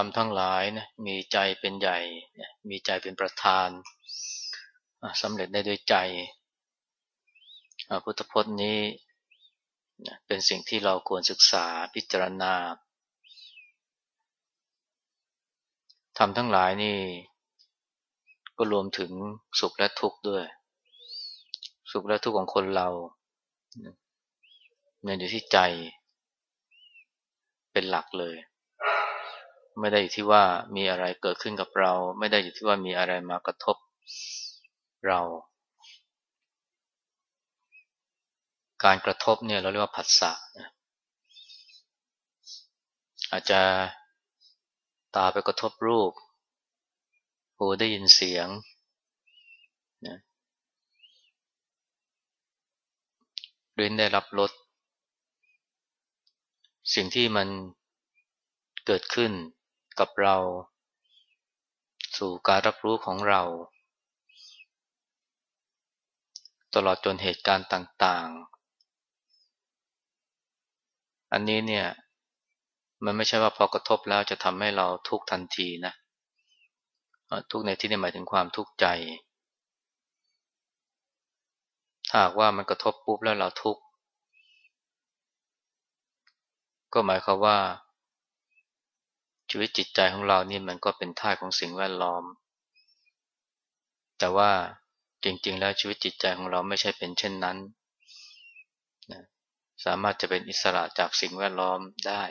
ทำทั้งหลายนะมีใจเป็นใหญ่ มีใจเป็นประธานสำเร็จได้ด้วยใจพุทธพจน์นี้เป็นสิ่งที่เราควรศึกษาพิจารณาทำทั้งหลายนี่ ก็รวมถึงสุขและทุกข์ด้วย สุขและทุกข์ของคนเราเนี่ยอยู่ที่ใจเป็นหลักเลย ไม่ได้อยู่ที่ว่ามีอะไรเกิดขึ้นกับเรา ไม่ได้อยู่ที่ว่ามีอะไรมากระทบเรา การกระทบเนี่ยเราเรียกว่าผัสสะอาจจะตาไปกระทบรูป หูได้ยินเสียงนะลิ้นได้รับรสสิ่งที่มันเกิดขึ้น กับเรา สู่การรับรู้ของเรา ตลอดจนเหตุการณ์ต่าง ๆ อันนี้เนี่ย มันไม่ใช่ว่าพอกระทบแล้วจะทำให้เราทุกทันทีนะทุกในที่นี้หมายถึงความทุกข์ใจ ถ้าหากว่ามันกระทบปุ๊บแล้วเราทุกข์ก็หมายความว่า ชีวิตจิตใจของเรานี่มันก็เป็นท่าของสิ่งแวดล้อม แต่ว่าจริง ๆ แล้วชีวิตจิตใจของเราไม่ใช่เป็นเช่นนั้นนะสามารถจะเป็นอิสระจากสิ่งแวดล้อมได้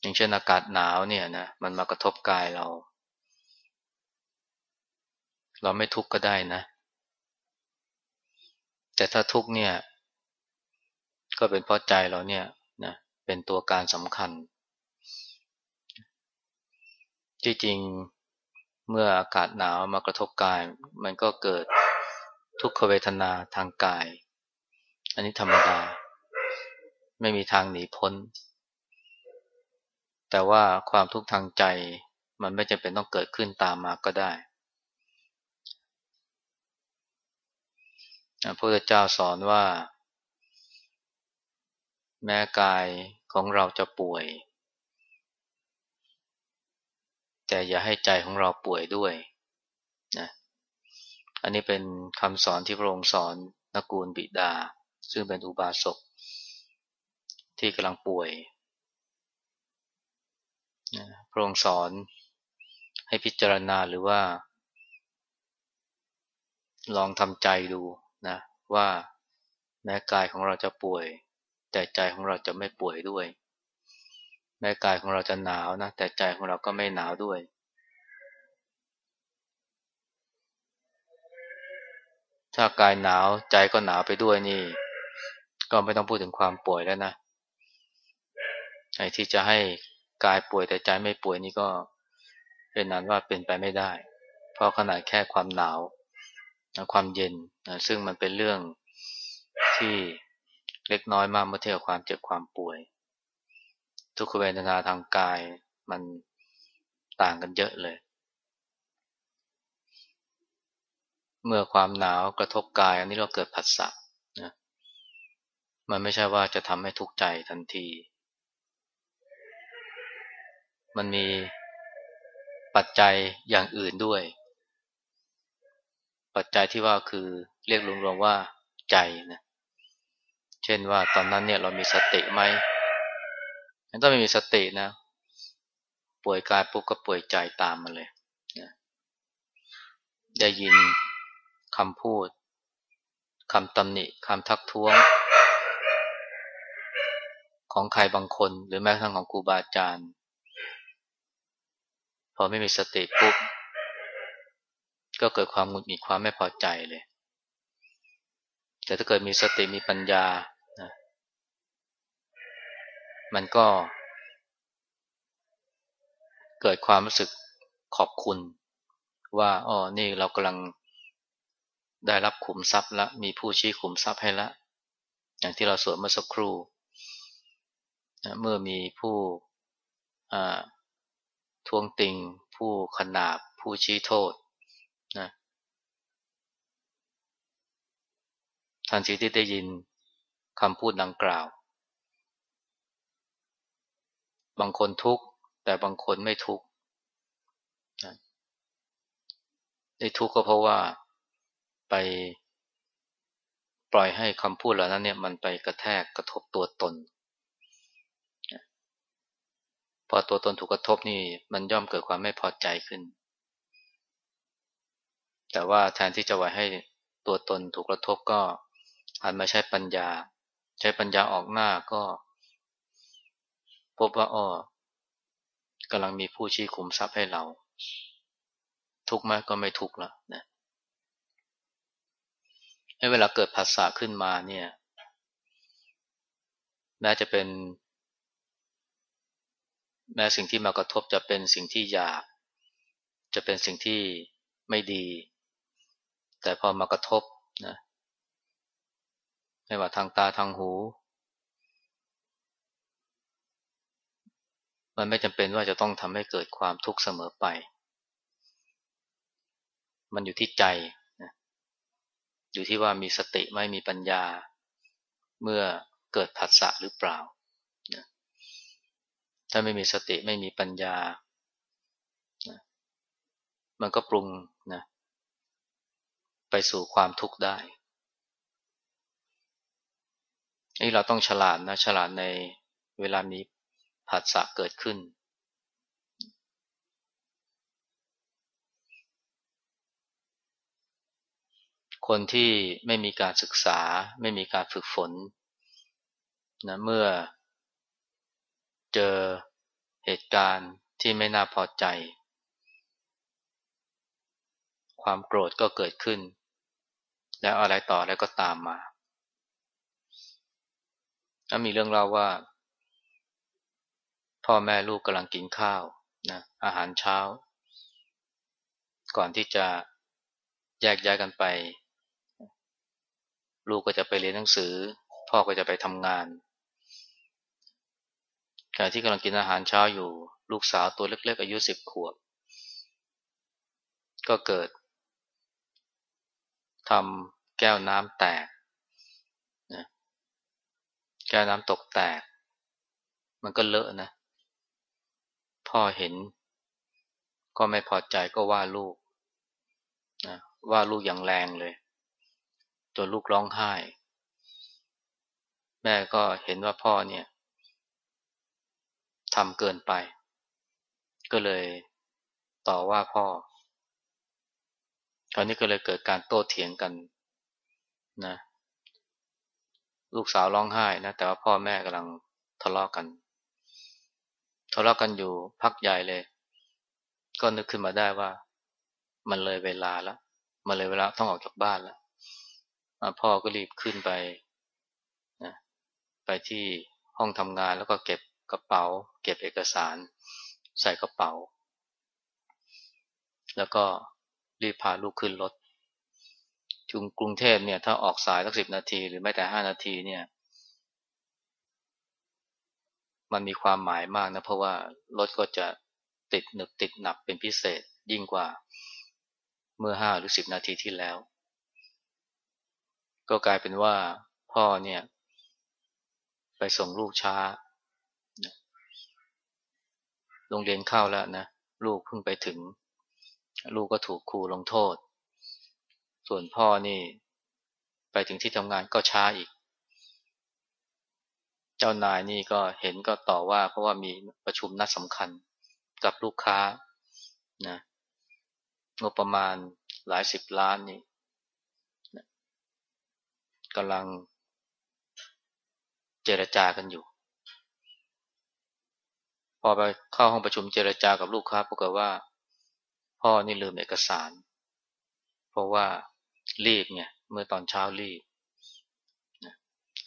อย่างเช่นอากาศหนาวเนี่ยนะมันมากระทบกายเรา เราไม่ทุกข์ก็ได้นะ แต่ถ้าทุกข์เนี่ย ก็เป็นเพราะใจเราเนี่ยนะ เป็นตัวการสำคัญ ที่จริงเมื่ออากาศหนาวมากระทบกาย มันก็เกิดทุกขเวทนาทางกาย อันนี้ธรรมดา ไม่มีทางหนีพ้น แต่ว่าความทุกข์ทางใจมันไม่จำเป็นต้องเกิดขึ้นตามมาก็ได้พระพุทธเจ้าสอนว่า แม้กาย ของเราจะป่วย แต่อย่าให้ใจของเราป่วยด้วยนะอันนี้เป็นคำสอนที่พระองค์สอนนักกูลบิดา ซึ่งเป็นอุบาสกที่กำลังป่วยนะพระองค์สอนให้พิจารณาหรือว่า ลองทำใจดูนะว่าแม้กายของเราจะป่วย แต่ใจของเราจะไม่ป่วยด้วย แม้กายของเราจะหนาวนะ แต่ใจของเราก็ไม่หนาวด้วย ถ้ากายหนาวใจก็หนาวไปด้วยนี่ ก็ไม่ต้องพูดถึงความป่วยแล้วนะไอ้ที่จะให้กายป่วยแต่ใจไม่ป่วยนี่ก็เป็นนั้นว่าเป็นไปไม่ได้ เพราะขนาดแค่ความหนาวความเย็นซึ่งมันเป็นเรื่องที่ เล็กน้อยมากเมื่อเทียบความเจ็บความป่วย ทุกขเวทนาทางกายมันต่างกันเยอะเลย เมื่อความหนาวกระทบกาย อันนี้เราเกิดผัสสะนะมันไม่ใช่ว่าจะทำให้ทุกข์ใจทันที มันมีปัจจัยอย่างอื่นด้วย ปัจจัยที่ว่าคือเรียกรวมๆว่าใจนะ ช่นว่าตอนนั้นเนี่ยเรามีสติไหมถ้าไม่มีสตินะ ป่วยกายปุ๊บก็ป่วยใจตามมาเลยนะได้ยินคำพูดคำตำหนิคำทักท้วง ของใครบางคน หรือแม้กระทั่งของครูบาอาจารย์ พอไม่มีสติปุ๊บ ก็เกิดความหงุดหงิดความไม่พอใจเลย แต่ถ้าเกิดมีสติมีปัญญา มันก็ เกิดความรู้สึกขอบคุณ ว่าอ๋อนี่เรากำลังได้รับขุมทรัพย์แล้วมีผู้ชี้ขุมทรัพย์ให้แล้วอย่างที่เราสวดเมื่อสักครู่เมื่อมีผู้ทวงติง ผู้ขนาบ ผู้ชี้โทษนะทันทีที่ได้ยินคำพูดดังกล่าว บางคนทุกข์แต่บางคนไม่ทุกข์ได้ทุกข์ก็เพราะว่าไปปล่อยให้คำพูดเหล่านั้นเนี่ยมันไปกระแทกกระทบตัวตน พอตัวตนถูกกระทบนี่มันย่อมเกิดความไม่พอใจขึ้น แต่ว่าแทนที่จะไว้ให้ตัวตนถูกกระทบก็หันมาใช้ปัญญา ใช้ปัญญาออกหน้าก็ พบว่าอ้อกำลังมีผู้ชี้ขุมทรัพย์ให้เรา ทุกข์ไหมก็ไม่ทุกข์ละนะให้เวลาเกิดภาษาขึ้นมาเนี่ยแม้จะเป็น แม้สิ่งที่มากระทบจะเป็นสิ่งที่หยาบจะเป็นสิ่งที่ไม่ดี แต่พอมากระทบนะไม่ว่าทางตาทางหู มันไม่จำเป็นว่าจะต้องทำให้เกิดความทุกข์เสมอไป มันอยู่ที่ใจอยู่ที่ว่ามีสติไม่มีปัญญา เมื่อเกิดผัสสะหรือเปล่าถ้าไม่มีสติไม่มีปัญญามันก็ปรุงนะไปสู่ความทุกข์ได้นี่เราต้องฉลาดนะฉลาดในเวลามี ผัสสะเกิดขึ้น คนที่ไม่มีการศึกษา ไม่มีการฝึกฝนนะเมื่อเจอเหตุการณ์ที่ไม่น่าพอใจ ความโกรธก็เกิดขึ้น แล้วอะไรต่ออะไรก็ตามมาแล้วมีเรื่องเล่าว่า พ่อแม่ลูกกำลังกินข้าวนะอาหารเช้า ก่อนที่จะแยกย้ายกันไป ลูกก็จะไปเรียนหนังสือ พ่อก็จะไปทำงานขณะที่กำลังกินอาหารเช้าอยู่ ลูกสาวตัวเล็ก ๆ อายุสิบขวบ ก็เกิดทำแก้วน้ำแตกนะแก้วน้ำตกแตก มันก็เลอะนะ พ่อเห็น ก็ไม่พอใจก็ว่าลูกนะว่าลูกอย่างแรงเลยจนลูกร้องไห้ แม่ก็เห็นว่าพ่อเนี่ยทำเกินไป ก็เลยต่อว่าพ่อคราวนี้ก็เลยเกิดการโต้เถียงกันนะลูกสาวร้องไห้นะแต่ว่าพ่อแม่กำลังทะเลาะกกัน ทะเลาะกันอยู่พักใหญ่เลย ก็นึกขึ้นมาได้ว่า มันเลยเวลาแล้วมันเลยเวลาต้องออกจากบ้านแล้วพ่อก็รีบขึ้นไปนะไปที่ห้องทำงานแล้วก็เก็บกระเป๋า เก็บเอกสาร ใส่กระเป๋า แล้วก็รีบพาลูกขึ้นรถจุงกรุงเทพเนี่ยถ้าออกสายสักสิบนาที หรือแม้แต่ห้านาทีเนี่ย มันมีความหมายมากนะ เพราะว่ารถก็จะติดหนึบติดหนักเป็นพิเศษยิ่งกว่าเมื่อห้าหรือสิบนาทีที่แล้ว ก็กลายเป็นว่าพ่อเนี่ย ไปส่งลูกช้าโรงเรียนเข้าแล้วนะลูกเพิ่งไปถึง ลูกก็ถูกครูลงโทษ ส่วนพ่อนี่ ไปถึงที่ทำงานก็ช้าอีก เจ้านายนี่ก็เห็นก็ต่อว่า เพราะว่ามีประชุมนัดสำคัญกับลูกค้านะงบประมาณหลายสิบล้านนี่กำลังเจรจากันอยู่ พอไปเข้าห้องประชุมเจรจากับลูกค้าปรากฏว่า พ่อนี่ลืมเอกสาร เพราะว่ารีบไงเมื่อตอนเช้ารีบ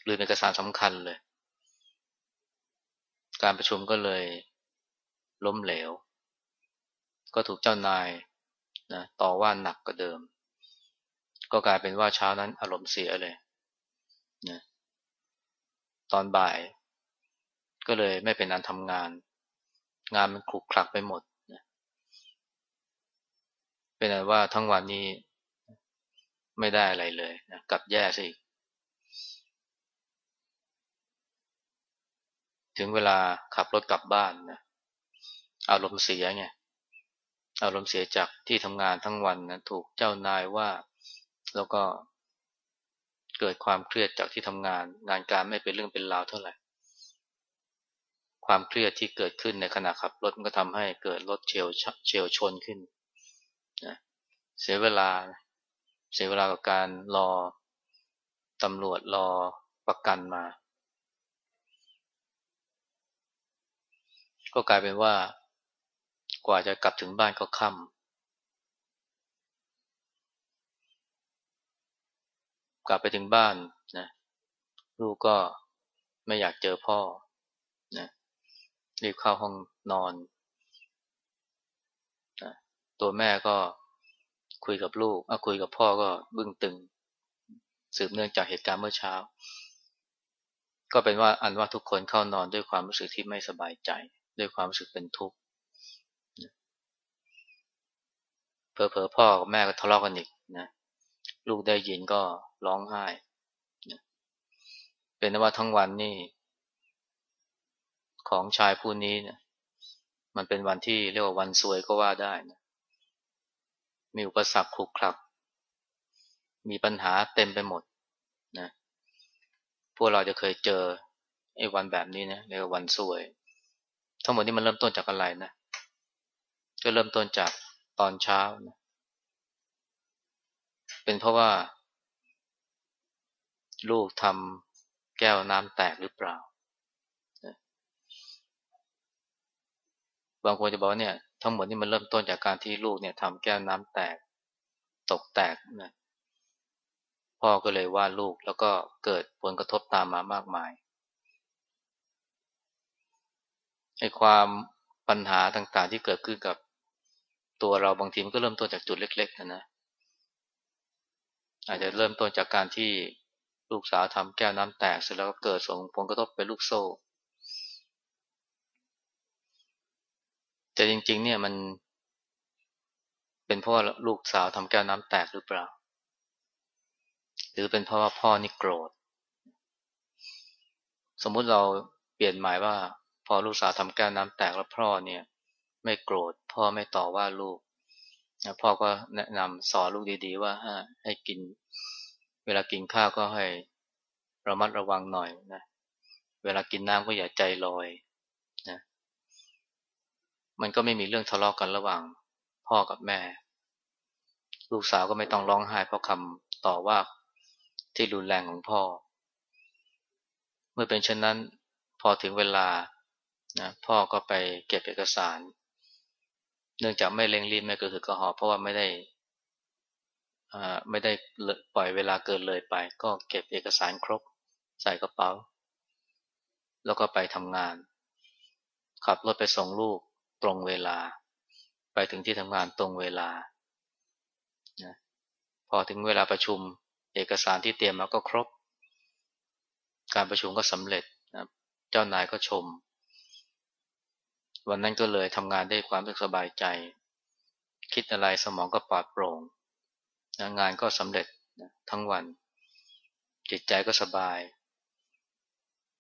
ลืมเอกสารสำคัญเลย การประชุมก็เลยล้มเหลว ก็ถูกเจ้านายนะต่อว่าหนักกว่าเดิม ก็กลายเป็นว่าเช้านั้นอารมณ์เสียเลยนะตอนบ่าย ก็เลยไม่เป็นอันทำงาน งานมันคลุกคลักไปหมดนะเป็นอันว่าทั้งวันนี้ไม่ได้อะไรเลยนะกลับแย่ซะอีก ถึงเวลาขับรถกลับบ้านนะอารมณ์เสียไงอารมณ์เสียจากที่ทำงานทั้งวันนะถูกเจ้านายว่า แล้วก็เกิดความเครียดจากที่ทำงาน งานการไม่เป็นเรื่องเป็นราวเท่าไหร่ ความเครียดที่เกิดขึ้นในขณะขับรถมันก็ทำให้เกิดรถเฉียวเฉียวชนขึ้นนะเสียเวลา เสียเวลากับการรอตำรวจรอประกันมา ก็กลายเป็นว่ากว่าจะกลับถึงบ้านก็ค่ำกลับไปถึงบ้านนะลูกก็ไม่อยากเจอพ่อนะรีบเข้าห้องนอนนะตัวแม่ก็คุยกับลูกคุยกับพ่อก็บึ้งตึง สืบเนื่องจากเหตุการณ์เมื่อเช้า ก็เป็นว่าอันว่าทุกคนเข้านอนด้วยความรู้สึกที่ไม่สบายใจ ด้วยความรู้สึกเป็นทุกข์เพอเพอพ่อกับแม่ก็ทะเลาะกันอีกนะลูกได้ยินก็ร้องไห้นะเป็นว่าทั้งวันนี่ของชายผู้นี้เนะมันเป็นวันที่เรียกว่าวันสวยก็ว่าได้นะมีอุปสรรคขรุกคลัก มีปัญหาเต็มไปหมดนะพวกเราจะเคยเจอไอ้วันแบบนี้นะเรียกว่าวันสวย ทั้งหมดนี้มันเริ่มต้นจากอะไรนะ ก็เริ่มต้นจากตอนเช้านะเป็นเพราะว่า ลูกทำแก้วน้ำแตกหรือเปล่า บางคนจะบอกว่าเนี่ย ทั้งหมดนี่มันเริ่มต้นจากการที่ลูกเนี่ยทำแก้วน้ำแตก ตกแตกนะพ่อก็เลยว่าลูกแล้วก็เกิดผลกระทบตามมามากมาย ไอ้ความปัญหาต่างๆ ที่เกิดขึ้นกับตัวเราบางทีมันก็เริ่มต้นจากจุดเล็ก ๆนะนะ อาจจะเริ่มต้นจากการที่ลูกสาวทำแก้วน้ำแตกเสร็จแล้วก็เกิดส่งผลกระทบเป็นลูกโซ่ แต่จริง ๆ เนี่ยมันเป็นเพราะลูกสาวทำแก้วน้ำแตกหรือเปล่า หรือเป็นเพราะว่าพ่อนี่โกรธ สมมุติเราเปลี่ยนหมายว่า อลูกสาวทำแก้วน้ำแตกแล้วพ่อเนี่ย ไม่โกรธ พ่อไม่ต่อว่าลูกพ่อก็แนะนำสอนลูกดีๆ ว่าให้กิน เวลากินข้าวก็ให้ระมัดระวังหน่อยนะเวลากินน้ำก็อย่าใจลอยนะมันก็ไม่มีเรื่องทะเลาะกกันระหว่าง พ่อกับแม่ ลูกสาวก็ไม่ต้องร้องไห้เพราะคำต่อว่าที่รุนแรงของพ่อ เมื่อเป็นเช่นนั้น พอถึงเวลา นะพ่อก็ไปเก็บเอกสาร เนื่องจากไม่เร่งรีบไม่กระหือกระหอบเพราะว่าไม่ได้ไม่ได้ปล่อยเวลาเกินเลยไป ก็เก็บเอกสารครบ ใส่กระเป๋า แล้วก็ไปทำงาน ขับรถไปส่งลูกตรงเวลา ไปถึงที่ทำงานตรงเวลานะพอถึงเวลาประชุมเอกสารที่เตรียมมาก็ครบ การประชุมก็สำเร็จนะเจ้านายก็ชม วันนั้นก็เลยทำงานได้ความสบายใจ คิดอะไรสมองก็ปลอดโปร่ง งานก็สำเร็จทั้งวัน จิตใจก็สบาย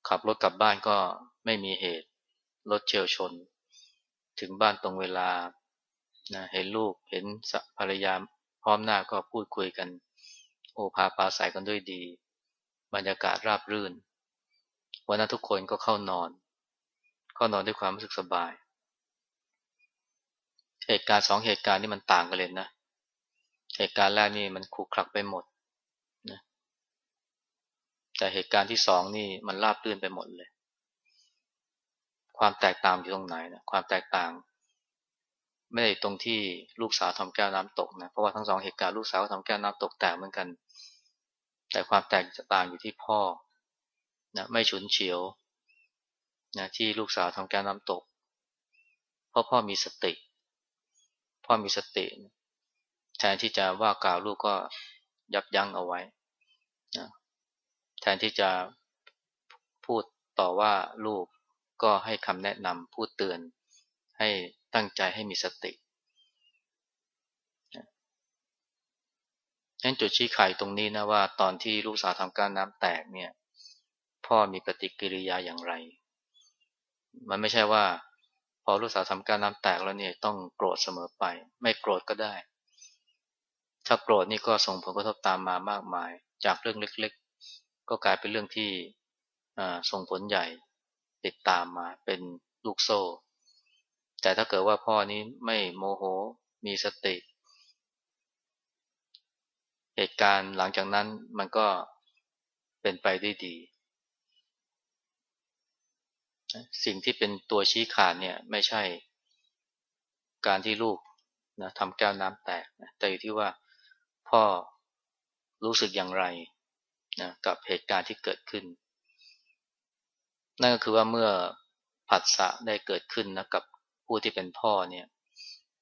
ขับรถกลับบ้านก็ไม่มีเหตุ รถเฉียวชน ถึงบ้านตรงเวลานะเห็นลูกเห็นภรรยาพร้อมหน้าก็พูดคุยกัน โอภาปาใสกันด้วยดี บรรยากาศราบรื่น วันนั้นทุกคนก็เข้านอน ก็นอนด้วยความรู้สึกสบาย เหตุการณ์สองเหตุการณ์นี่มันต่างกันเลยนะ เหตุการณ์แรกนี่มันคุกคลักไปหมดนะแต่เหตุการณ์ที่สองนี่มันราบรื่นไปหมดเลย ความแตกต่างอยู่ตรงไหนนะความแตกต่าง ไม่ได้ตรงที่ลูกสาวทำแก้วน้ำตกนะ เพราะว่าทั้งสองเหตุการณ์ลูกสาวทำแก้วน้ำตกแตกเหมือนกัน แต่ความแตกต่างอยู่ที่พ่อนะไม่ฉุนเฉียว นะที่ลูกสาวทำแก้วน้ำตก เพราะพ่อมีสติ พ่อมีสติ แทนที่จะว่ากล่าวลูกก็ยับยั้งเอาไว้นะแทนที่จะพูดต่อว่าลูกก็ให้คำแนะนำพูดเตือน ให้ตั้งใจให้มีสตินั้นจุดชี้ไขตรงนี้นะว่าตอนที่ลูกสาวทำการน้ำแตกเนี่ย พ่อมีปฏิกิริยาอย่างไร มันไม่ใช่ว่า พอลูกสาวทำการน้ำแตกแล้วเนี่ยต้องโกรธเสมอไป ไม่โกรธก็ได้ ถ้าโกรธนี่ก็ส่งผลกระทบตามมามากมาย จากเรื่องเล็กๆ ก็กลายเป็นเรื่องที่ส่งผลใหญ่ติดตามมาเป็นลูกโซ่ แต่ถ้าเกิดว่าพ่อนี้ไม่โมโหมีสติ เหตุการณ์หลังจากนั้นมันก็เป็นไปได้ดี สิ่งที่เป็นตัวชี้ขาดเนี่ยไม่ใช่การที่ลูกนะทำแก้วน้ำแตกนะแต่อยู่ที่ว่าพ่อรู้สึกอย่างไรนะกับเหตุการณ์ที่เกิดขึ้น นั่นก็คือว่าเมื่อผัสสะได้เกิดขึ้นนะกับผู้ที่เป็นพ่อเนี่ย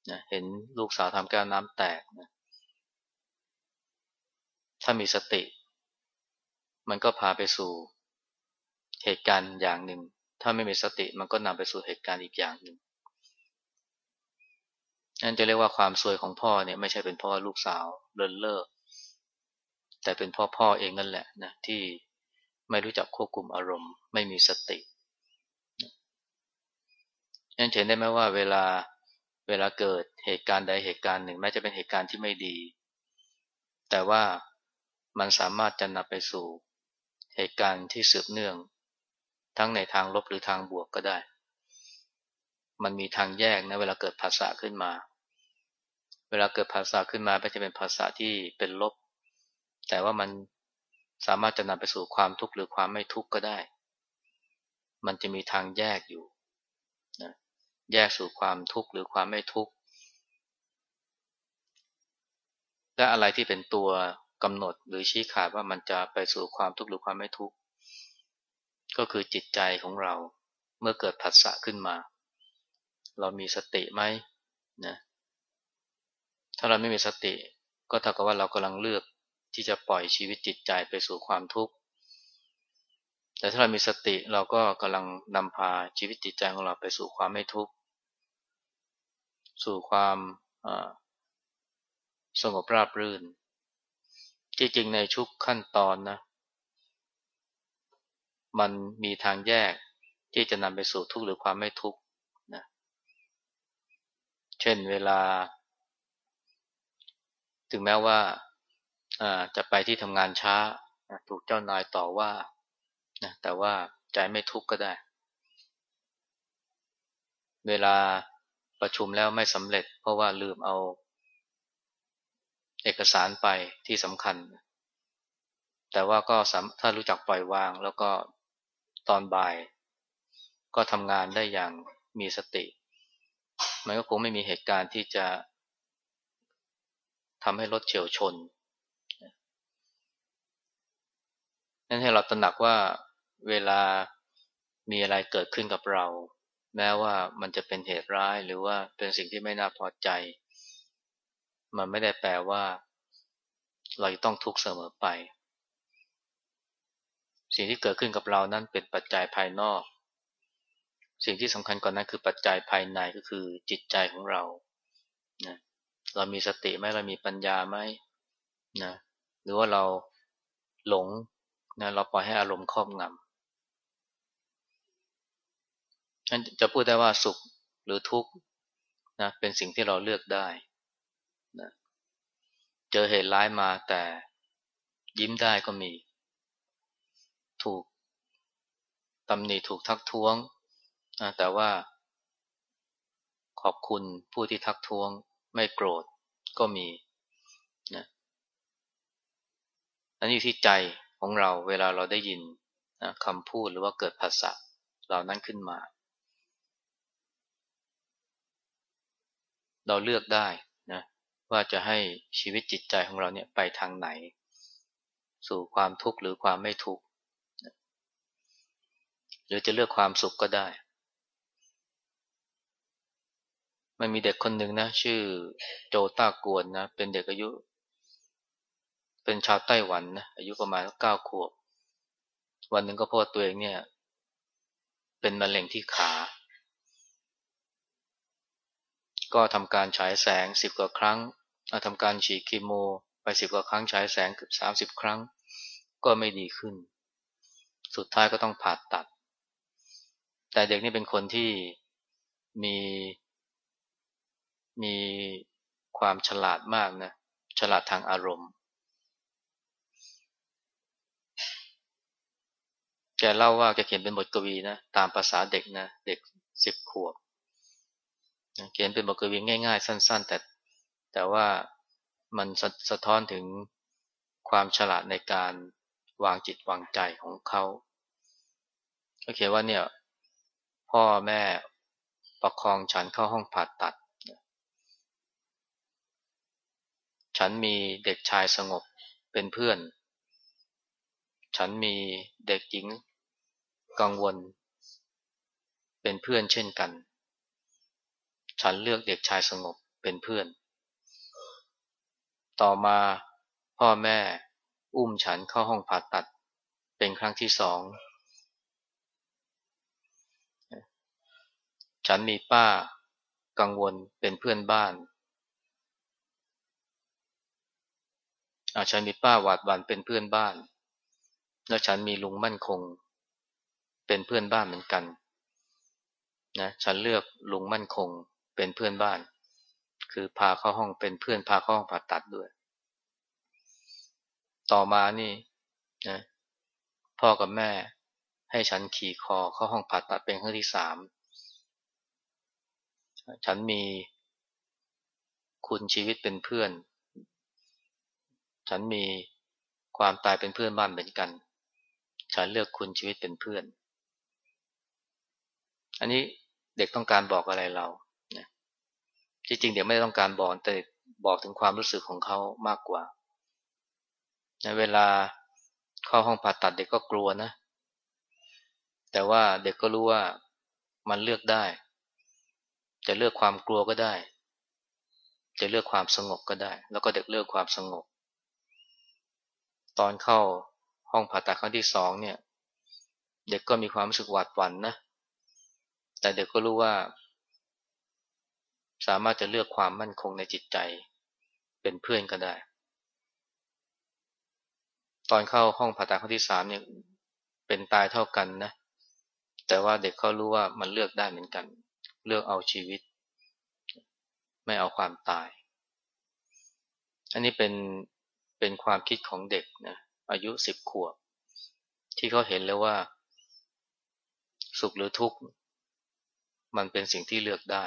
นะเห็นลูกสาวทำแก้วน้ำแตกนะถ้ามีสติ มันก็พาไปสู่เหตุการณ์อย่างหนึ่ง ถ้าไม่มีสติมันก็นำไปสู่เหตุการณ์อีกอย่างหนึ่งนั่นจะเรียกว่าความสวยของพ่อเนี่ยไม่ใช่เป็นพ่อลูกสาวเลินเล่อแต่เป็นพ่อพ่อเองนั่นแหละนะที่ไม่รู้จักควบคุมอารมณ์ ไม่มีสตินั่นเห็นได้ไหมว่าเวลาเวลาเกิดเหตุการณ์ใดเหตุการณ์หนึ่ง แม้จะเป็นเหตุการณ์ที่ไม่ดี แต่ว่ามันสามารถจะนำไปสู่เหตุการณ์ที่สืบเนื่อง ทั้งในทางลบหรือทางบวกก็ได้ มันมีทางแยกนะเวลาเกิดภาษาขึ้นมา เวลาเกิดภาษาขึ้นมาไม่จะเป็นภาษาที่เป็นลบ แต่ว่ามันสามารถจะนำไปสู่ความทุกข์หรือความไม่ทุกข์ก็ได้ มันจะมีทางแยกอยู่นะแยกสู่ความทุกข์หรือความไม่ทุกข์และอะไรที่เป็นตัวกำหนดหรือชี้ขาดว่ามันจะไปสู่ความทุกข์หรือความไม่ทุกข์ ก็คือจิตใจของเราเมื่อเกิดผัสสะขึ้นมา เรามีสติไหมนะถ้าเราไม่มีสติ ก็เท่ากับว่าเรากำลังเลือกที่จะปล่อยชีวิตจิตใจไปสู่ความทุกข์แต่ถ้าเรามีสติเราก็กำลังนำพาชีวิตจิตใจของเราไปสู่ความไม่ทุกข์สู่ความสงบราบรื่น จริงๆในชุกขั้นตอนนะ มันมีทางแยกที่จะนำไปสู่ทุกข์หรือความไม่ทุกข์นะเช่นเวลา ถึงแม้ว่าจะไปที่ทำงานช้า ถูกเจ้านายต่อว่านะแต่ว่าใจไม่ทุกข์ก็ได้ เวลาประชุมแล้วไม่สำเร็จ เพราะว่าลืมเอา เอกสารไปที่สำคัญ แต่ว่าก็ถ้ารู้จักปล่อยวาง แล้วก็ ตอนบ่าย ก็ทำงานได้อย่างมีสติ มันก็คงไม่มีเหตุการณ์ที่จะทำให้รถเฉียวชนนั่นให้เราตระหนักว่าเวลามีอะไรเกิดขึ้นกับเรา แม้ว่ามันจะเป็นเหตุร้ายหรือว่าเป็นสิ่งที่ไม่น่าพอใจ มันไม่ได้แปลว่า เราต้องทุกข์เสมอไป สิ่งที่เกิดขึ้นกับเรานั้นเป็นปัจจัยภายนอก สิ่งที่สำคัญกว่านนั้นคือปัจจัยภายในก็คือจิตใจของเรานะเรามีสติไหมเรามีปัญญาไหมนะหรือว่าเราหลงนะเราปล่อยให้อารมณ์ครอบงำฉันจะพูดได้ว่าสุขหรือทุกข์นะเป็นสิ่งที่เราเลือกได้นะเจอเหตุร้ายมาแต่ยิ้มได้ก็มี ถูกตำหนิถูกทักท้วงนะแต่ว่า ขอบคุณผู้ที่ทักท้วง ไม่โกรธก็มีนะอันนี้ที่ใจของเราเวลาเราได้ยินนะคำพูดหรือว่าเกิดภาษาเหล่านั้นขึ้นมา เราเลือกได้นะว่าจะให้ชีวิตจิตใจของเราเนี่ยไปทางไหน สู่ความทุกข์หรือความไม่ทุกข์ หรือจะเลือกความสุขก็ได้ มันมีเด็กคนหนึ่งนะ ชื่อโจต้ากวนนะ เป็นเด็กอายุ เป็นชาวไต้หวันนะอายุประมาณเก้าขวบ วันหนึ่งก็พบตัวเองเนี่ย เป็นมะเร็งที่ขา ก็ทำการฉายแสงสิบกว่าครั้งทำการฉีดคีโม ไปสิบกว่าครั้งฉายแสงเกือบสามสิบครั้ง ก็ไม่ดีขึ้น สุดท้ายก็ต้องผ่าตัด แต่เด็กนี่เป็นคนที่มีมีความฉลาดมากนะ ฉลาดทางอารมณ์ แกเล่าว่าแกเขียนเป็นบทกวีนะ ตามภาษาเด็กนะ เด็กสิบขวบ เขียนเป็นบทกวีง่ายๆ สั้น ๆ แต่แต่ว่ามันสสะท้อนถึงความฉลาดในการวางจิตวางใจของเขา ก็เขียนว่าเนี่ย พ่อแม่ประคองฉันเข้าห้องผ่าตัด ฉันมีเด็กชายสงบเป็นเพื่อน ฉันมีเด็กหญิงกังวล เป็นเพื่อนเช่นกัน ฉันเลือกเด็กชายสงบเป็นเพื่อน ต่อมาพ่อแม่อุ้มฉันเข้าห้องผ่าตัด เป็นครั้งที่สอง ฉันมีป้า กังวลเป็นเพื่อนบ้านอาฉันมีป้าหวาดหวั่นเป็นเพื่อนบ้าน แล้วฉันมีลุงมั่นคง เป็นเพื่อนบ้านเหมือนกันนะฉันเลือกลุงมั่นคงเป็นเพื่อนบ้าน คือพาเข้าห้องเป็นเพื่อนพาเข้าห้องผ่าตัดด้วย ต่อมานี่นะพ่อกับแม่ให้ฉันขี่คอเข้าห้องผ่าตัดเป็นครั้งที่สาม ฉันมีคุณชีวิตเป็นเพื่อน ฉันมีความตายเป็นเพื่อนบ้านเหมือนกัน ฉันเลือกคุณชีวิตเป็นเพื่อน อันนี้เด็กต้องการบอกอะไรเราที่จริงเด็กไม่ได้ต้องการบอกแต่บอกถึงความรู้สึกของเขามากกว่าในเวลาเข้าห้องผ่าตัดเด็กก็กลัวนะ แต่ว่าเด็กก็รู้ว่ามันเลือกได้ จะเลือกความกลัวก็ได้ จะเลือกความสงบก็ได้ แล้วก็เด็กเลือกความสงบ ตอนเข้าห้องผ่าตัดครั้งที่สองเนี่ย เด็กก็มีความรู้สึกหวาดหวั่นนะ แต่เด็กก็รู้ว่า สามารถจะเลือกความมั่นคงในจิตใจ เป็นเพื่อนก็ได้ ตอนเข้าห้องผ่าตัดครั้งที่สามเนี่ยเป็นตายเท่ากันนะ แต่ว่าเด็กเขารู้ว่ามันเลือกได้เหมือนกัน เลือกเอาชีวิต ไม่เอาความตาย อันนี้เป็นเป็นความคิดของเด็กนะอายุสิบขวบ ที่เขาเห็นแล้วว่า สุขหรือทุกข์ มันเป็นสิ่งที่เลือกได้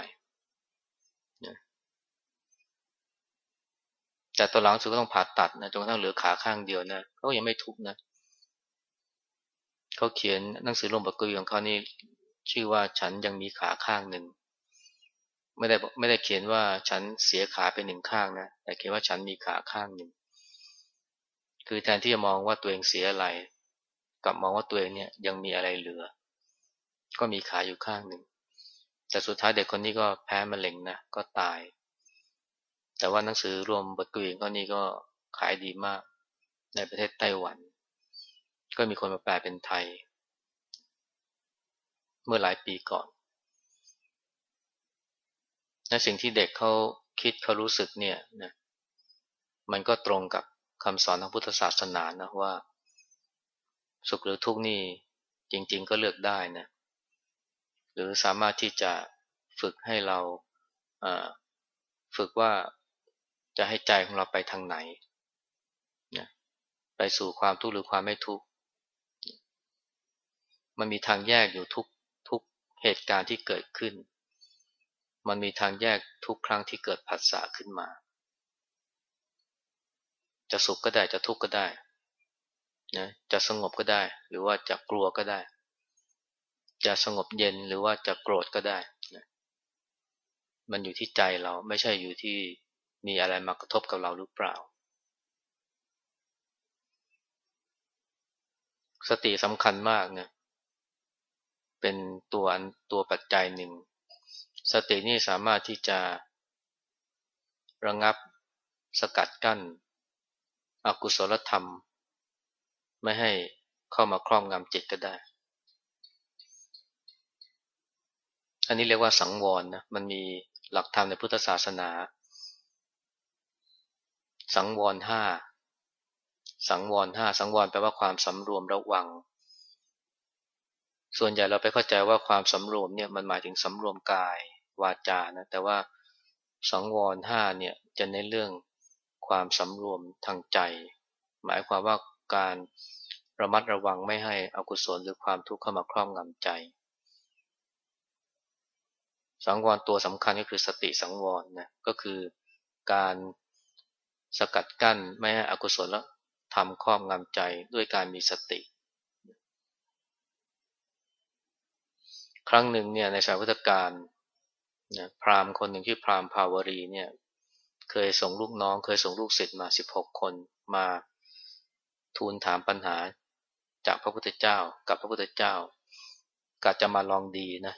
แต่ตอนหลังสุดก็ต้องผ่าตัดนะจนกระทั่งเหลือขาข้างเดียวนะเขายังไม่ทุกข์นะเขาเขียนหนังสือลงบทกวีของเขานี่ ชื่อว่าฉันยังมีขาข้างหนึ่ง ไม่ได้ไม่ได้เขียนว่าฉันเสียขาไปหนึ่งข้างนะ แต่เขียนว่าฉันมีขาข้างหนึ่ง คือแทนที่จะมองว่าตัวเองเสียอะไร กลับมองว่าตัวเองเนี่ยยังมีอะไรเหลือ ก็มีขาอยู่ข้างหนึ่ง แต่สุดท้ายเด็กคนนี้ก็แพ้มะเร็งนะ ก็ตาย แต่ว่าหนังสือรวมบทกวีเขานี้ก็ขายดีมากในประเทศไต้หวัน ก็มีคนมาแปลเป็นไทย เมื่อหลายปีก่อนและสิ่งที่เด็กเขาคิดเขารู้สึกเนี่ยนะมันก็ตรงกับคำสอนทางพุทธศาสนานะว่า สุขหรือทุกข์นี่จริง ๆ ก็เลือกได้นะหรือสามารถที่จะฝึกให้เราฝึกว่าจะให้ใจของเราไปทางไหนนะไปสู่ความทุกข์หรือความไม่ทุกข์มันมีทางแยกอยู่ทุก เหตุการณ์ที่เกิดขึ้น มันมีทางแยกทุกครั้งที่เกิดผัสสะขึ้นมา จะสุขก็ได้จะทุกข์ก็ได้นะจะสงบก็ได้ หรือว่าจะกลัวก็ได้ จะสงบเย็นหรือว่าจะโกรธก็ได้นะมันอยู่ที่ใจเราไม่ใช่อยู่ที่มีอะไรมากระทบกับเราหรือเปล่า สติสำคัญมากเนะ เป็นตัวตัวปัจจัยหนึ่ง สตินี่สามารถที่จะระงับสกัดกั้น อกุศลธรรม ไม่ให้เข้ามาครอบงำจิตก็ได้ อันนี้เรียกว่าสังวรนะ มันมีหลักธรรมในพุทธศาสนา สังวรห้า สังวรห้า สังวรแปลว่าความสำรวมระวัง ส่วนใหญ่เราไปเข้าใจว่าความสำรวมเนี่ยมันหมายถึงสำรวมกายวาจานะแต่ว่าสังวรห้าเนี่ยจะในเรื่องความสำรวมทางใจ หมายความว่าการระมัดระวังไม่ให้อกุศลหรือความทุกข์เข้ามาครอบงำใจ สังวรตัวสำคัญก็คือสติสังวรนะก็คือการสกัดกั้นไม่ให้อกุศลแล้วทำครอบงำใจด้วยการมีสติ ครั้งหนึ่งเนี่ยในสายพุทธการนะพราหมณ์คนหนึ่งที่พราหมณ์ภาวรีเนี่ยเคยส่งลูกน้อง เคยส่งลูกศิษย์มาสิบหกคนมาทูลถามปัญหาจากพระพุทธเจ้ากับพระพุทธเจ้ากะจะมาลองดีนะ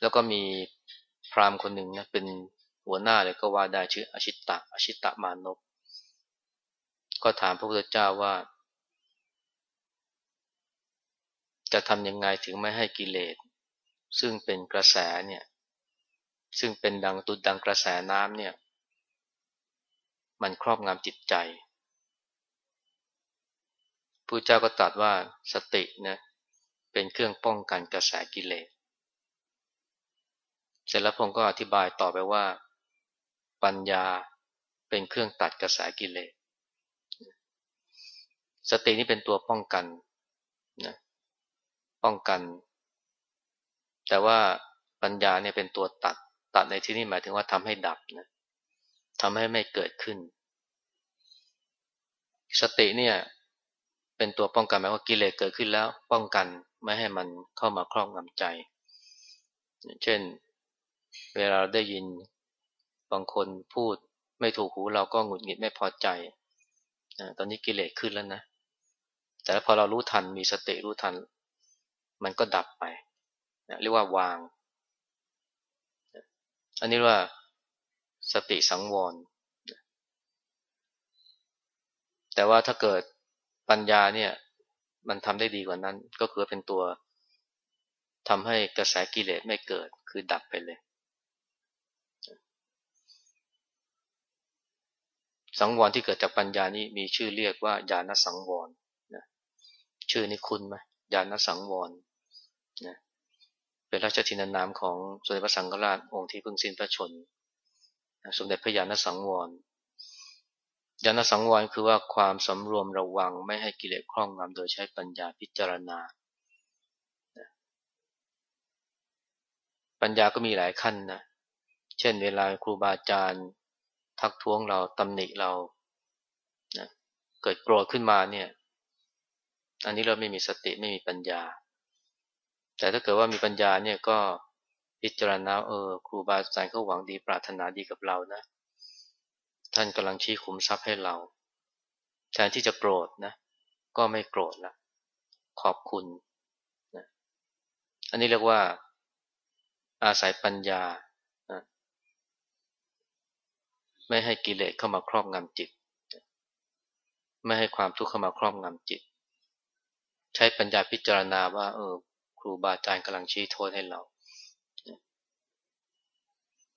แล้วก็มีพราหมณ์คนหนึ่งนะเป็นหัวหน้าเลยก็ว่าได้ชื่ออชิตตะอชิตตะมานพก็ถามพระพุทธเจ้าว่า จะทำยังไงถึงไม่ให้กิเลส ซึ่งเป็นกระแสเนี่ย ซึ่งเป็นดังตุดดังกระแสน้ำเนี่ย มันครอบงำจิตใจพระเจ้าก็ตรัสว่าสตินะเป็นเครื่องป้องกันกระแสกิเลส เสร็จแล้วพงก็อธิบายต่อไปว่า ปัญญาเป็นเครื่องตัดกระแสกิเลส สตินี่เป็นตัวป้องกัน ป้องกัน แต่ว่าปัญญาเนี่ยเป็นตัวตัด ตัดในที่นี้หมายถึงว่าทำให้ดับนะทำให้ไม่เกิดขึ้น สติเนี่ยเป็นตัวป้องกันหมายว่ากิเลสเกิดขึ้นแล้ว ป้องกันไม่ให้มันเข้ามาครอบงำใจ เช่น เวลาเราได้ยินบางคนพูดไม่ถูกหูเราก็หงุดหงิดไม่พอใจ ตอนนี้กิเลสขึ้นแล้วนะ แต่พอเรารู้ทันมีสติรู้ทัน มันก็ดับไปเรียกว่าวาง อันนี้ว่าสติสังวร แต่ว่าถ้าเกิดปัญญาเนี่ย มันทำได้ดีกว่านั้น ก็คือเป็นตัวทำให้กระแสกิเลสไม่เกิด คือดับไปเลย สังวรที่เกิดจากปัญญานี้มีชื่อเรียกว่าญาณสังวรนะชื่อนี้คุณไหมญาณสังวร นะเป็นราชทินานามของสมเด็จพระสังฆราชองค์ที่เพิ่งสิ้นพระชนสมเด็จพระญาณสังวรญาณสังวรคือว่าความสำรวมระวังไม่ให้กิเลสครอบงำโดยใช้ปัญญาพิจารณา ปัญญาก็มีหลายขั้นนะ เช่นเวลาครูบาอาจารย์ทักท้วงเราตำหนิเรานะเกิดโกรธขึ้นมาเนี่ย อันนี้เราไม่มีสติไม่มีปัญญา แต่ถ้าเกิดว่ามีปัญญาเนี่ยก็พิจารณาเออครูบาอาจารย์เขาหวังดีปรารถนาดีกับเรานะ ท่านกำลังชี้ขุมทรัพย์ให้เราแทนที่จะโกรธนะ ก็ไม่โกรธละขอบคุณนะอันนี้เรียกว่า อาศัยปัญญานะไม่ให้กิเลสเข้ามาครอบงำจิต ไม่ให้ความทุกข์เข้ามาครอบงำจิต ใช้ปัญญาพิจารณาว่า เออ รูบาอาจารย์กำลังชี้โทษให้เรา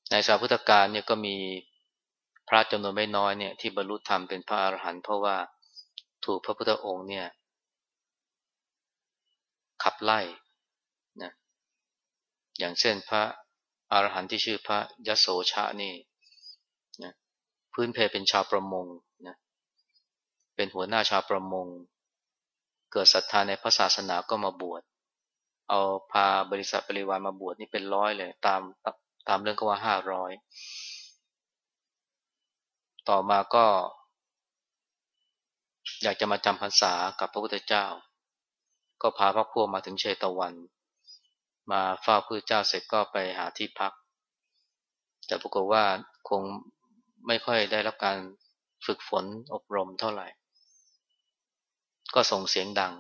ในสาพุทธการเนี่ยก็มีพระจำนวนไม่น้อยเนี่ยที่บรรลุธรรมเป็นพระอรหันต์เพราะว่าถูกพระพุทธองค์เนี่ย ขับไล่นะอย่างเช่นพระอรหันต์ที่ชื่อพระยโสชานี่นะพื้นเพเป็นชาวประมงนะเป็นหัวหน้าชาวประมง เกิดศรัทธาในพระศาสนาก็มาบวช เอาพาบริษัทบริวารมาบวชนี่เป็นร้อยเลย ตามตามเรื่องก็ว่าห้าร้อยต่อมาก็ อยากจะมาจำพรรษากับพระพุทธเจ้า ก็พาพระพวกมาถึงเชตวัน มาเฝ้าพระเจ้าเสร็จก็ไปหาที่พัก แต่ปรากฏว่าคงไม่ค่อยได้รับการฝึกฝนอบรมเท่าไหร่ ก็ส่งเสียงดัง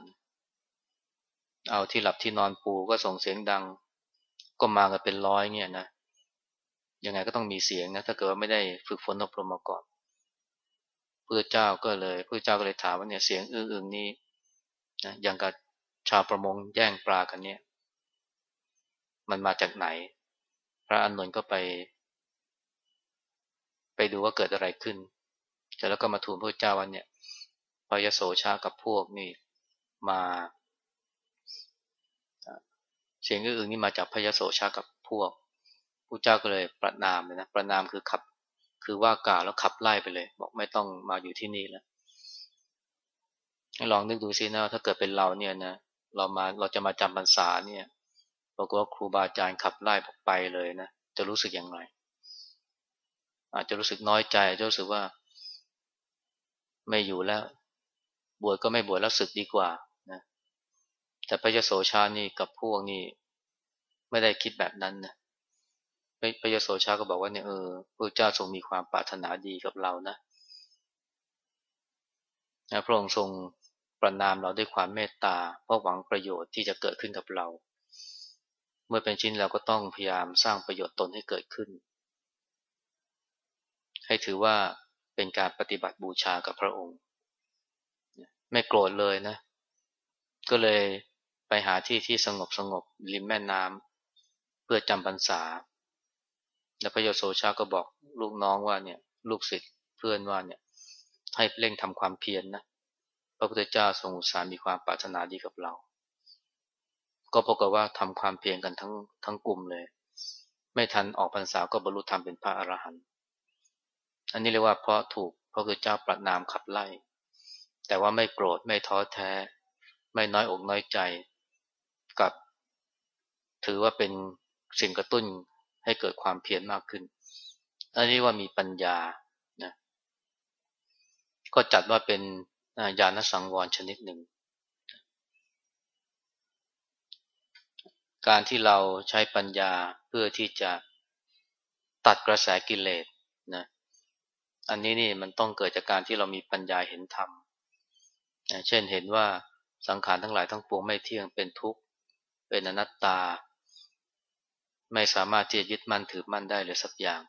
เอาที่หลับที่นอนปูก็ส่งเสียงดัง ก็มากันเป็นร้อยเนี่ยนะยังไงก็ต้องมีเสียงนะถ้าเกิดว่าไม่ได้ฝึกฝนอบรมมาก่อนพระเจ้าก็เลยพระเจ้าก็เลยถามว่าเนี่ยเสียงอื้ออึงนี้นะอย่างกับชาวประมงแย่งปลากันเนี่ย มันมาจากไหน พระอานนท์ก็ไป ไปดูว่าเกิดอะไรขึ้นแต่แล้วก็มาทูลพระเจ้าวันเนี่ยพยโสชากับพวกนี่มา เสียงอื่นนี่มาจากพยโสชากับพวกผู้เจ้าก็เลยประนามเลยนะประนามคือขับคือว่ากล่าวแล้วขับไล่ไปเลย บอกไม่ต้องมาอยู่ที่นี่แล้วลองนึกดูซินะถ้าเกิดเป็นเราเนี่ยนะเรามาเราจะมาจำพรรษาเนี่ยบอกว่าครูบาอาจารย์ขับไล่ไปเลยนะจะรู้สึกอย่างไร อาจจะรู้สึกน้อยใจจะรู้สึกว่า ไม่อยู่แล้ว บวชก็ไม่บวชแล้วศึกดีกว่า แต่พระยโสชานี่กับพวกนี่ไม่ได้คิดแบบนั้นนะพระยโสชาก็บอกว่าเนี่ยเออพระเจ้าทรงมีความปรารถนาดีกับเรานะนะพระองค์ทรงประนามเราด้วยความเมตตาเพราะหวังประโยชน์ที่จะเกิดขึ้นกับเรา เมื่อเป็นชิ้นเราก็ต้องพยายามสร้างประโยชน์ตนให้เกิดขึ้น ให้ถือว่าเป็นการปฏิบัติบูชากับพระองค์ ไม่โกรธเลยนะ ก็เลย ไปหาที่ที่สงบสงบริมแม่น้ำเพื่อจำพรรษา แล้วพระโยโซชาก็บอกลูกน้องว่าเนี่ยลูกศิษย์เพื่อนว่าเนี่ยให้เร่งทำความเพียรนนะพระพุทธเจ้าทรงอุตส่าห์มีความปรารถนาดีกับเรา ก็พบกับว่าทำความเพียรกันทั้งทั้งกลุ่มเลย ไม่ทันออกพรรษาก็บรรลุธรรมเป็นพระอรหันต์อันนี้เรียกว่าเพราะถูกพระพุทธเจ้าประนามขับไล่ แต่ว่าไม่โกรธไม่ท้อแท้ ไม่น้อยอกน้อยใจ ถือว่าเป็นสิ่งกระตุ้นให้เกิดความเพียรมากขึ้น อันนี้ว่ามีปัญญานะก็จัดว่าเป็นญาณสังวรชนิดหนึ่ง การที่เราใช้ปัญญาเพื่อที่จะตัดกระแสกิเลสนะอันนี้นี่มันต้องเกิดจากการที่เรามีปัญญาเห็นธรรมนะเช่นเห็นว่าสังขารทั้งหลายทั้งปวงไม่เที่ยงเป็นทุกข์ เป็นอนัตตา ไม่สามารถที่จะยึดมั่นถือมั่นได้เลยสักอย่าง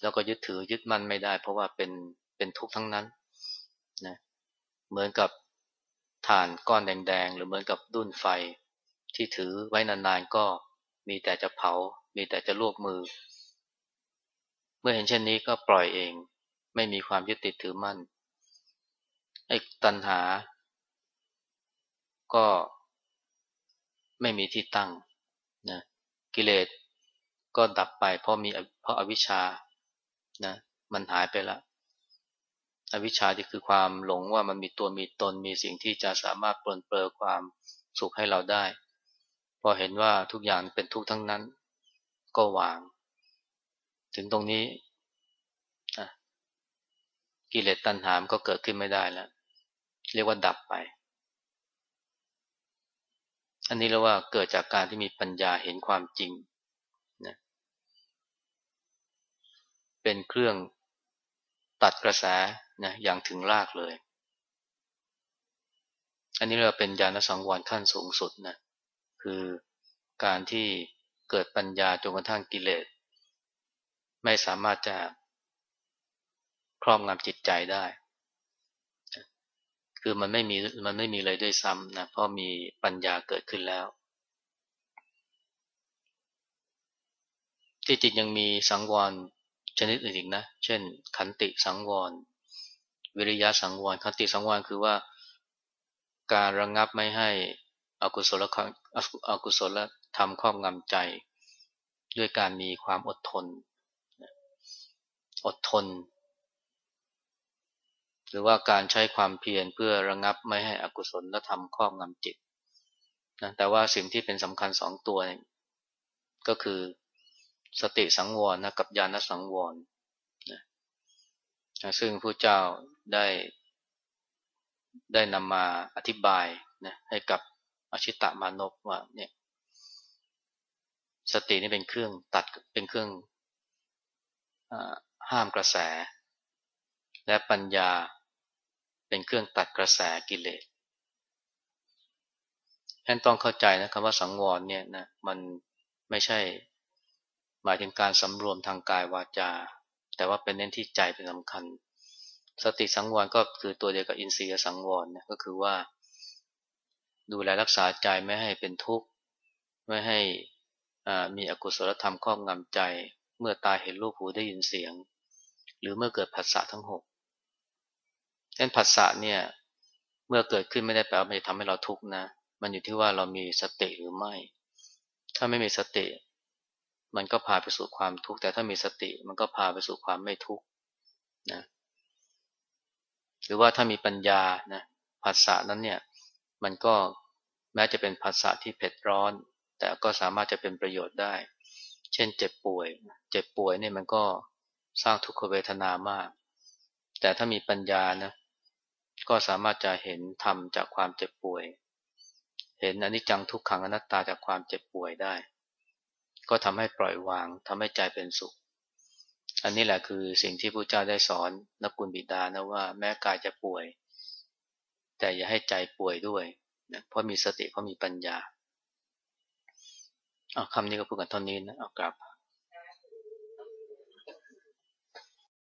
แล้วก็ยึดถือยึดมั่นไม่ได้ เพราะว่าเป็นเป็นทุกข์ทั้งนั้นนะเหมือนกับถ่านก้อนแดงๆ หรือเหมือนกับดุ้นไฟที่ถือไว้นานๆก็มีแต่จะเผา มีแต่จะลวกมือ เมื่อเห็นเช่นนี้ก็ปล่อยเอง ไม่มีความยึดติดถือมั่นไอ้ตัณหา ก็ไม่มีที่ตั้งนะ กิเลสก็ดับไป เพราะมีเพราะอวิชชานะมันหายไปแล้วอวิชชาที่คือความหลงว่ามันมีตัวมีตนมีสิ่งที่จะสามารถปลนเปลือความสุขให้เราได้ พอเห็นว่าทุกอย่างเป็นทุกข์ทั้งนั้น ก็วาง ถึงตรงนี้กิเลสตัณหามก็เกิดขึ้นไม่ได้แล้ว เรียกว่าดับไป อันนี้เรียกว่าเกิดจากการที่มีปัญญาเห็นความจริงนะเป็นเครื่องตัดกระแสนะอย่างถึงรากเลย อันนี้เราเป็นญาณสังวรขั้นสูงสุดนะคือการที่เกิดปัญญาจนกระทั่งกิเลส ไม่สามารถจะครอบงำจิตใจได้ คือมันไม่มีมันไม่มีเลยด้วยซ้ำนะเพราะมีปัญญาเกิดขึ้นแล้ว ที่จริงยังมีสังวรชนิดอื่นอีกนะ เช่น ขันติสังวร วิริยะสังวร ขันติสังวรคือว่าการระงงับไม่ให้อกุศลอกุศลทำครอบงำใจ ด้วยการมีความอดทน อดทน หรือว่าการใช้ความเพียรเพื่อระงงับไม่ให้อกุศลและทำครอบงำจิตนะแต่ว่าสิ่งที่เป็นสำคัญสองตัวก็คือสติสังวรนะกับญาณสังวรนะซึ่งผู้เจ้าได้ได้นำมาอธิบายนะให้กับอชิตะมานพว่าเนี่ยสตินี่เป็นเครื่องตัดเป็นเครื่องห้ามกระแส และปัญญา เป็นเครื่องตัดกระแสกิเลสฉะนั้นต้องเข้าใจนะคำว่าสังวรเนี่ยนะมันไม่ใช่หมายถึงการสำรวมทางกายวาจา แต่ว่าเป็นเน้นที่ใจเป็นสำคัญ สติสังวรก็คือตัวเดียวกับอินทรียสังวรนะก็คือว่า ดูแลรักษาใจไม่ให้เป็นทุกข์ ไม่ให้มีอกุศลธรรมครอบงำใจ เมื่อตาเห็นรูปหูได้ยินเสียง หรือเมื่อเกิดผัสสะทั้งหก เช่นผัสสะเนี่ยเมื่อเกิดขึ้นไม่ได้แปลว่ามันจะทำให้เราทุกข์นะ มันอยู่ที่ว่าเรามีสติหรือไม่ ถ้าไม่มีสติ มันก็พาไปสู่ความทุกข์ แต่ถ้ามีสติมันก็พาไปสู่ความไม่ทุกข์นะ หรือว่าถ้ามีปัญญานะภาษานั้นเนี่ย มันก็แม้จะเป็นภาษาที่เผ็ดร้อน แต่ก็สามารถจะเป็นประโยชน์ได้ เช่นเจ็บป่วย เจ็บป่วยเนี่ยมันก็สร้างทุกขเวทนามาก แต่ถ้ามีปัญญานะ ก็สามารถจะเห็นธรรมจากความเจ็บป่วย เห็นอนิจจังทุกขังอนัตตาจากความเจ็บป่วยได้ ก็ทำให้ปล่อยวางทำให้ใจเป็นสุข อันนี้แหละคือสิ่งที่พระเจ้าได้สอนนักบุญบิดานะว่าแม้กายจะป่วย แต่อย่าให้ใจป่วยด้วยนะเพราะมีสติเพราะมีปัญญาเอาคำนี้ก็พูดกันเท่านี้นะเอากลับ